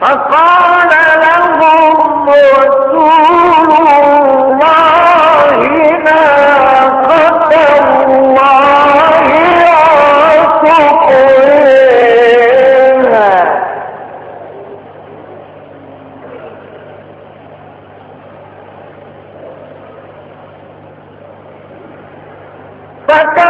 فقال لهم رسول الله ناقة الله وسقيها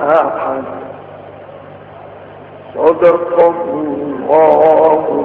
أحد صدق الله